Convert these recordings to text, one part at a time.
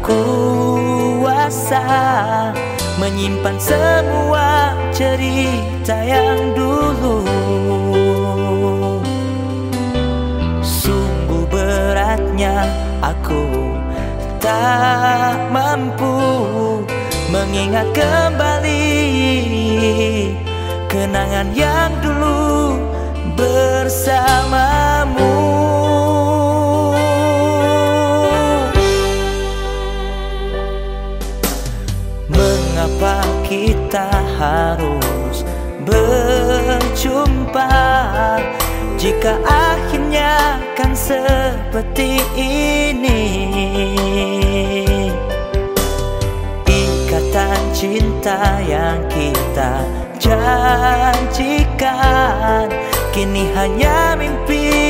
kuasa Menyimpan semua cerita yang dulu. Sungguh beratnya aku tak mampu Mengingat kembali kenangan yang dulu bersamamu kita harus berjumpa. Jika akhirnya kan seperti ini. Ikatan cinta yang kita janjikan Kini hanya mimpi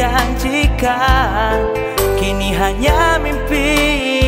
janjikan Kini hanya mimpi